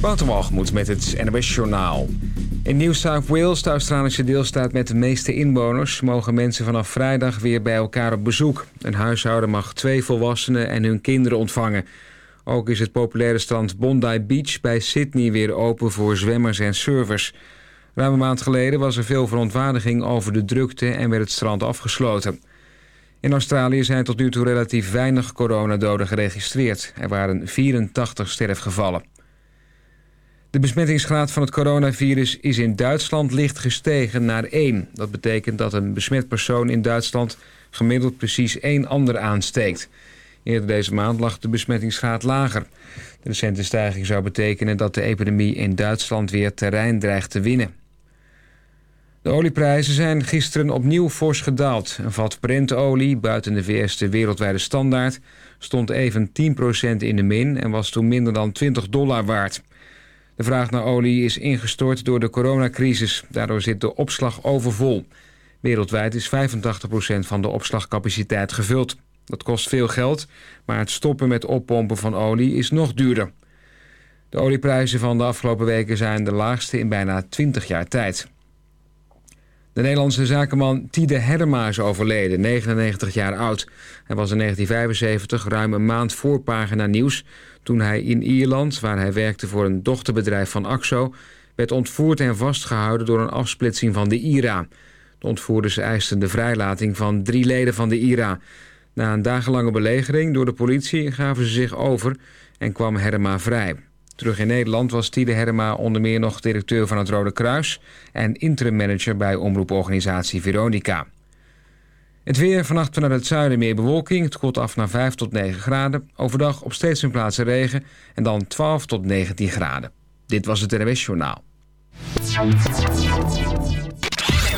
Waterwalgemoed met het NWS Journaal. In New South Wales, de Australische deelstaat met de meeste inwoners... mogen mensen vanaf vrijdag weer bij elkaar op bezoek. Een huishouden mag twee volwassenen en hun kinderen ontvangen. Ook is het populaire strand Bondi Beach bij Sydney weer open voor zwemmers en surfers. Ruim een maand geleden was er veel verontwaardiging over de drukte... en werd het strand afgesloten. In Australië zijn tot nu toe relatief weinig coronadoden geregistreerd. Er waren 84 sterfgevallen. De besmettingsgraad van het coronavirus is in Duitsland licht gestegen naar 1. Dat betekent dat een besmet persoon in Duitsland gemiddeld precies één ander aansteekt. Eerder deze maand lag de besmettingsgraad lager. De recente stijging zou betekenen dat de epidemie in Duitsland weer terrein dreigt te winnen. De olieprijzen zijn gisteren opnieuw fors gedaald. Een vat Brentolie, buiten de VS de wereldwijde standaard... stond even 10% in de min en was toen minder dan 20 dollar waard. De vraag naar olie is ingestort door de coronacrisis. Daardoor zit de opslag overvol. Wereldwijd is 85% van de opslagcapaciteit gevuld. Dat kost veel geld, maar het stoppen met oppompen van olie is nog duurder. De olieprijzen van de afgelopen weken zijn de laagste in bijna 20 jaar tijd. De Nederlandse zakenman Tide Herma is overleden, 99 jaar oud. Hij was in 1975 ruim een maand voor pagina nieuws... toen hij in Ierland, waar hij werkte voor een dochterbedrijf van AXO... werd ontvoerd en vastgehouden door een afsplitsing van de IRA. De ontvoerders eisten de vrijlating van drie leden van de IRA. Na een dagenlange belegering door de politie gaven ze zich over... en kwam Herma vrij. Terug in Nederland was Tide Herma onder meer nog directeur van het Rode Kruis... en interim manager bij omroeporganisatie Veronica. Het weer vannacht vanuit het zuiden meer bewolking. Het koelt af naar 5 tot 9 graden. Overdag op steeds meer plaatsen regen. En dan 12 tot 19 graden. Dit was het RWS Journaal.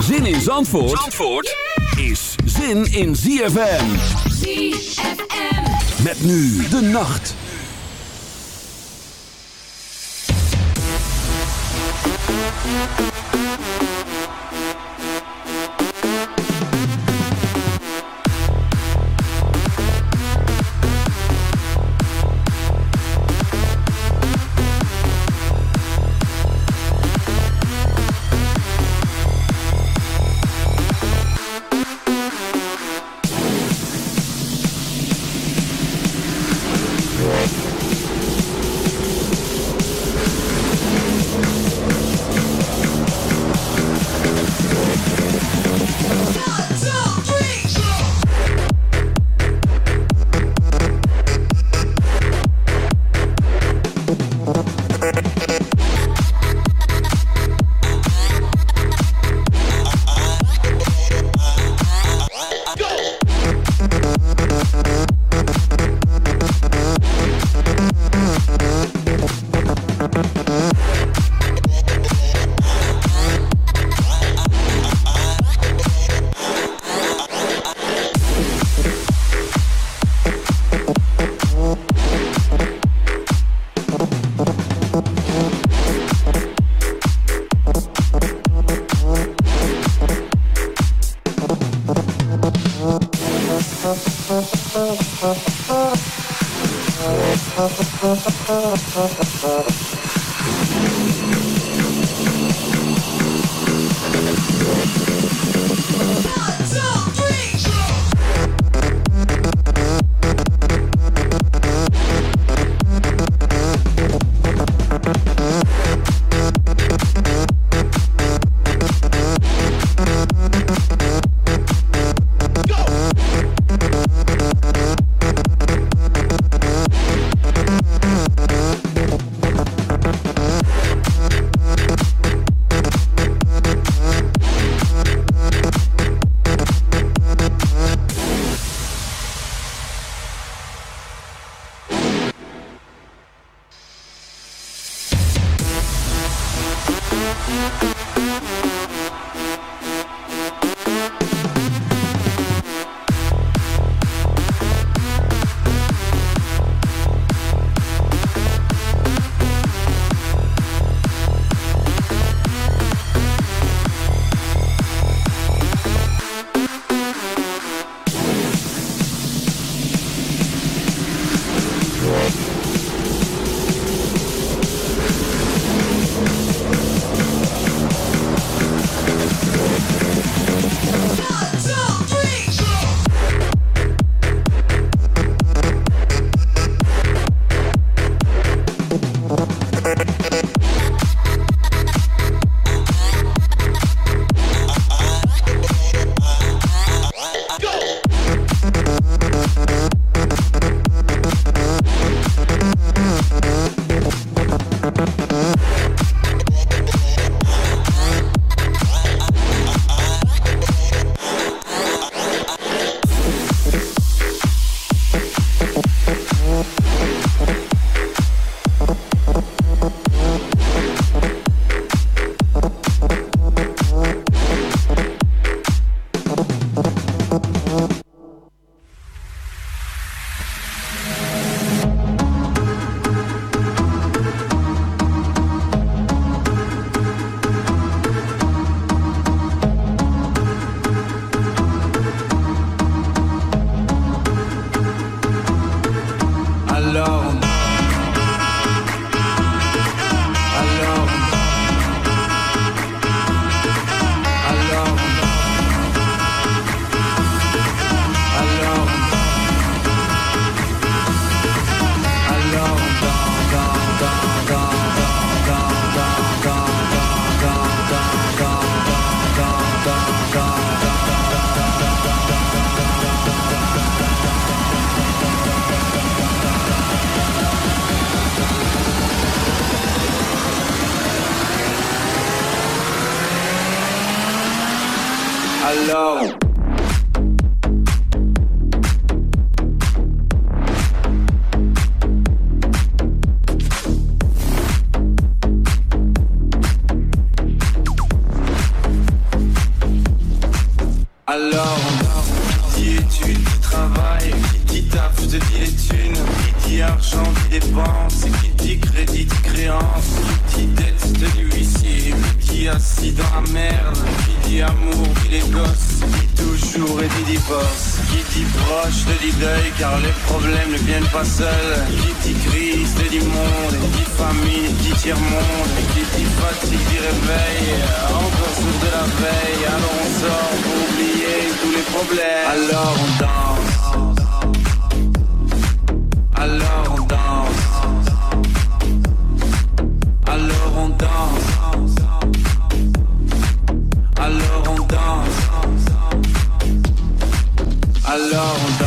Zin in Zandvoort, is zin in ZFM. ZFM. Met nu de nacht. Ha ha ha ha. Famille, qui dit monde, qui dit fatigue, dit réveil, encore sourd de la veille, alors on sort pour oublier tous les problèmes, alors on danse. Alors on danse. Alors on danse. Alors on danse. Alors on danse.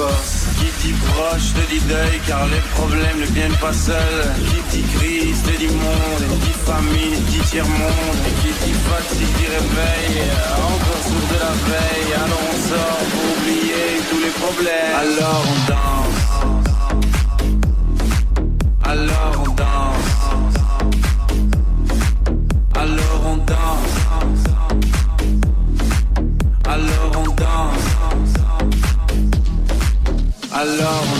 Et qui dit proche, te dit deuil, car les problèmes ne viennent pas seuls, qui dit crise, te dit monde, qui dit famille, qui dit tiers-monde, qui dit fatigue, dit réveil, encore sourd de la veille, alors on sort pour oublier tous les problèmes. Alors on danse. Alors on danse. Alors on danse. Alors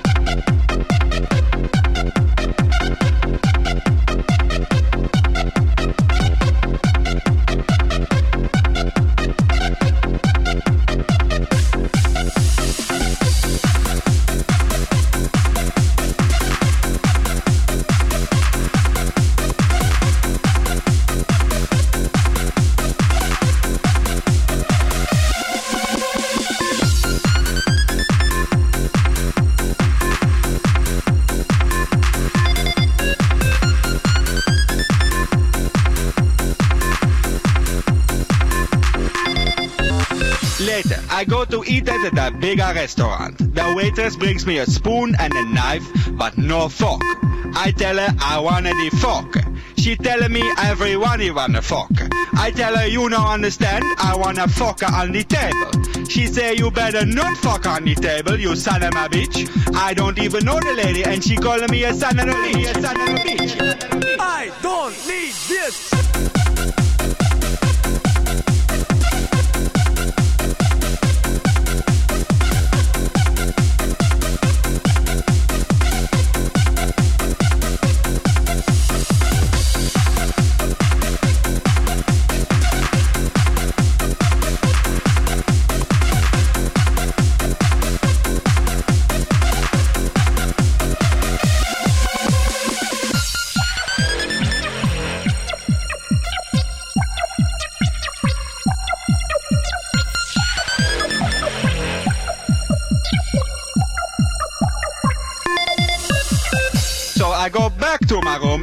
I go to eat at a bigger restaurant. The waitress brings me a spoon and a knife, but no fork. I tell her I want the fork. She tell me everyone you wanna fuck. I tell her you don't understand, I wanna her on the table. She say you better not fuck on the table, you son of a bitch. I don't even know the lady and she calling me a son of a bitch. A son of a bitch. I don't need this.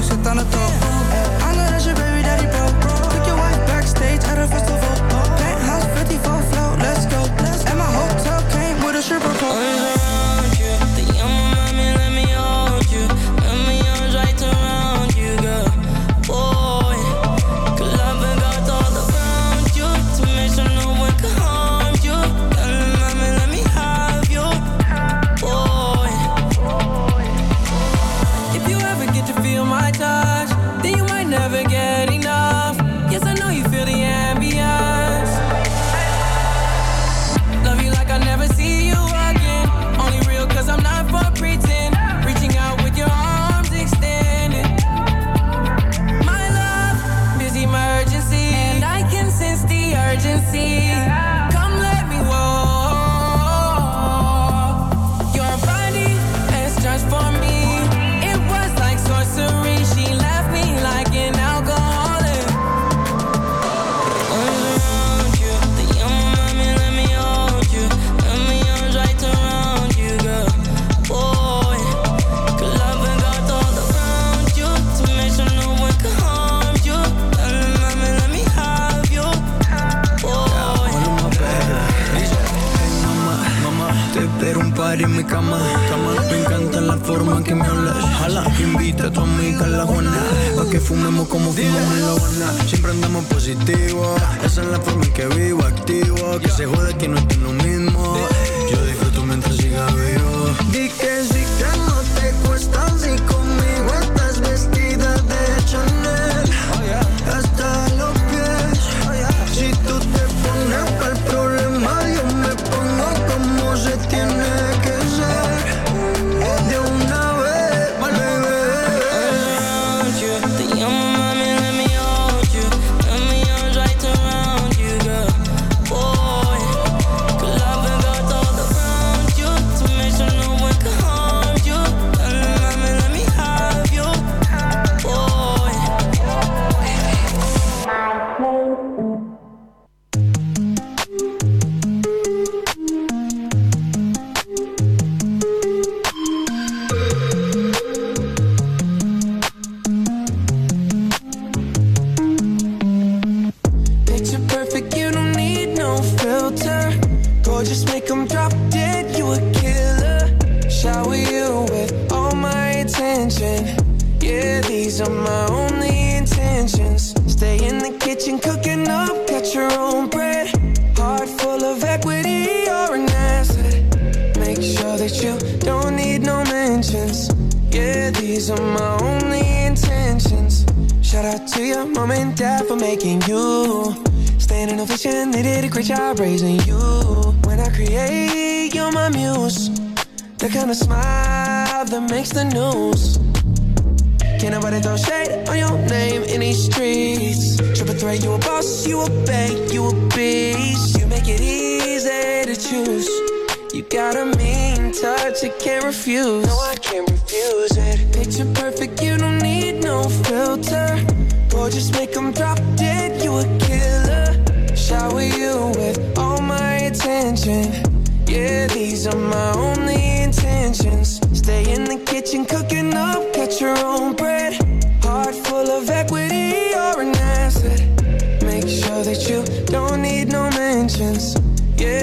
dus het aan het top.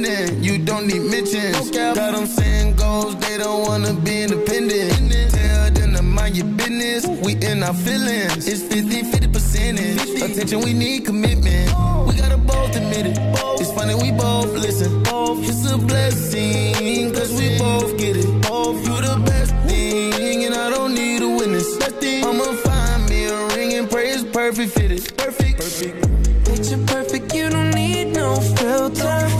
no. You don't need mentions. Got them saying goals, they don't wanna be independent. Tell them to mind your business. We in our feelings. It's 50 50 percentage. Attention, we need commitment. We gotta both admit it. It's funny, we both listen. It's a blessing, cause we both get it. You the best thing, and I don't need a witness. I'ma find me a ring and pray it's perfect fitted. Perfect. Perfect. Picture perfect, you don't need no filter.